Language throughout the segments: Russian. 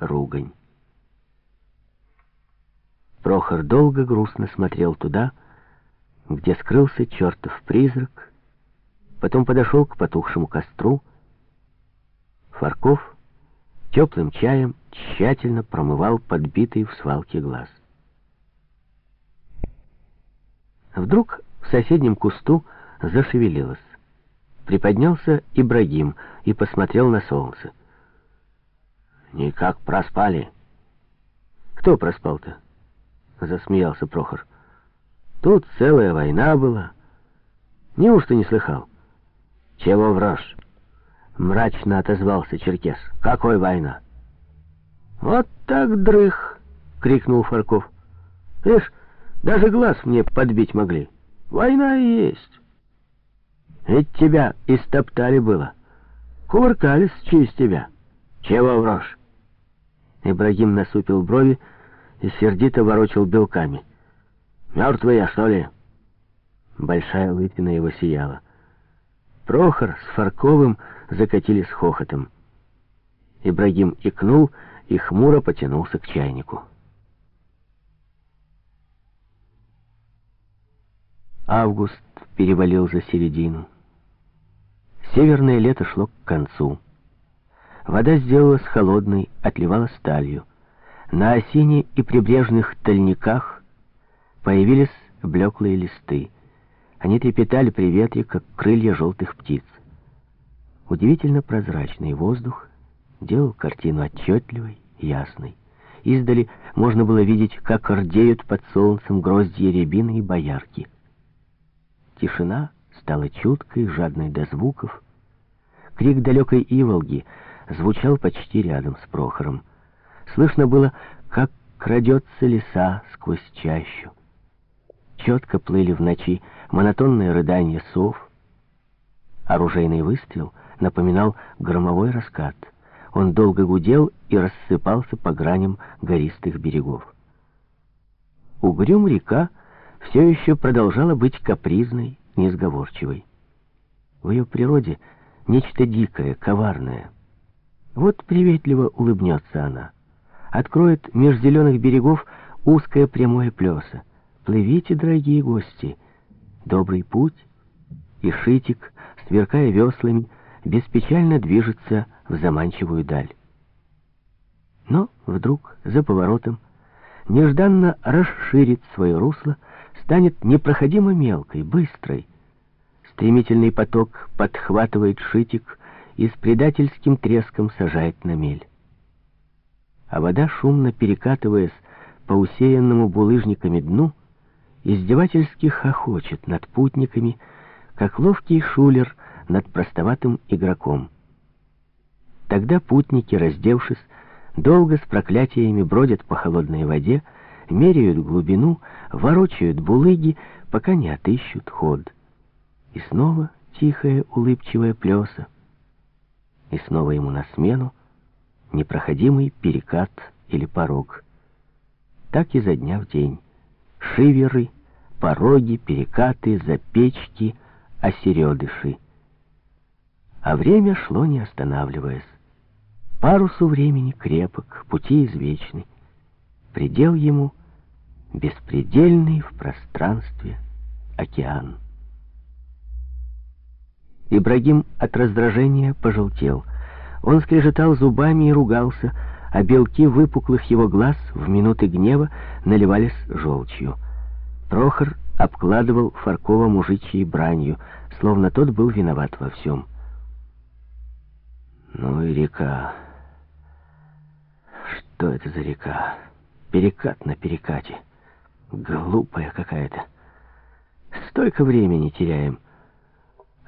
ругань. Прохор долго грустно смотрел туда, где скрылся чертов призрак, потом подошел к потухшему костру. Фарков теплым чаем тщательно промывал подбитый в свалке глаз. Вдруг в соседнем кусту зашевелилось. Приподнялся Ибрагим и посмотрел на солнце. «Никак проспали». «Кто проспал-то?» — засмеялся Прохор. «Тут целая война была. Неужто не слыхал?» «Чего врешь?» — мрачно отозвался Черкес. «Какой война?» «Вот так дрых!» — крикнул Фарков. «Видишь, даже глаз мне подбить могли. Война и есть. Ведь тебя истоптали было. Кувыркались через тебя. Чего врешь?» Ибрагим насупил брови, и сердито ворочал белками. «Мертвый что ли?» Большая лысина его сияла. Прохор с Фарковым закатились хохотом. Ибрагим икнул и хмуро потянулся к чайнику. Август перевалил за середину. Северное лето шло к концу. Вода сделалась холодной, отливала сталью. На осине и прибрежных тальниках появились блеклые листы. Они трепетали при ветре, как крылья желтых птиц. Удивительно прозрачный воздух делал картину отчетливой, ясной. Издали можно было видеть, как рдеют под солнцем гроздья рябины и боярки. Тишина стала чуткой, жадной до звуков. Крик далекой Иволги звучал почти рядом с Прохором. Слышно было, как крадется леса сквозь чащу. Четко плыли в ночи монотонные рыдания сов. Оружейный выстрел напоминал громовой раскат. Он долго гудел и рассыпался по граням гористых берегов. Угрюм река все еще продолжала быть капризной, несговорчивой. В ее природе нечто дикое, коварное. Вот приветливо улыбнется она откроет меж зеленых берегов узкое прямое плеса. Плывите, дорогие гости, добрый путь, и Шитик, сверкая веслами, беспечально движется в заманчивую даль. Но вдруг, за поворотом, нежданно расширит свое русло, станет непроходимо мелкой, быстрой. Стремительный поток подхватывает Шитик и с предательским треском сажает на мель а вода, шумно перекатываясь по усеянному булыжниками дну, издевательски хохочет над путниками, как ловкий шулер над простоватым игроком. Тогда путники, раздевшись, долго с проклятиями бродят по холодной воде, меряют глубину, ворочают булыги, пока не отыщут ход. И снова тихая улыбчивая плеса. И снова ему на смену непроходимый перекат или порог. Так и за дня в день. Шиверы, пороги, перекаты, запечки, осередыши. А время шло, не останавливаясь. Парусу времени крепок, пути извечны. Предел ему беспредельный в пространстве океан. Ибрагим от раздражения пожелтел — он скрежетал зубами и ругался, а белки выпуклых его глаз в минуты гнева наливались желчью. Прохор обкладывал Фаркова мужичьей бранью, словно тот был виноват во всем. Ну и река. Что это за река? Перекат на перекате. Глупая какая-то. Столько времени теряем.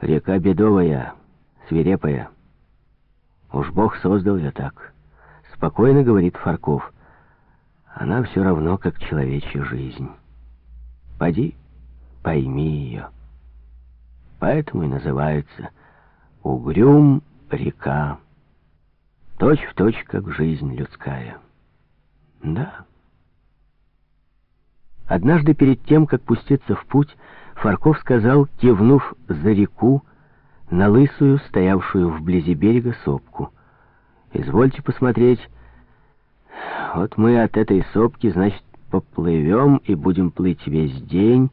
Река бедовая, свирепая. Уж Бог создал ее так. Спокойно говорит Фарков. Она все равно, как человечья жизнь. Поди, пойми ее. Поэтому и называется Угрюм река. Точь в точь, как жизнь людская. Да. Однажды перед тем, как пуститься в путь, Фарков сказал, кивнув за реку, на лысую, стоявшую вблизи берега, сопку. «Извольте посмотреть, Вот мы от этой сопки, значит, поплывем и будем плыть весь день,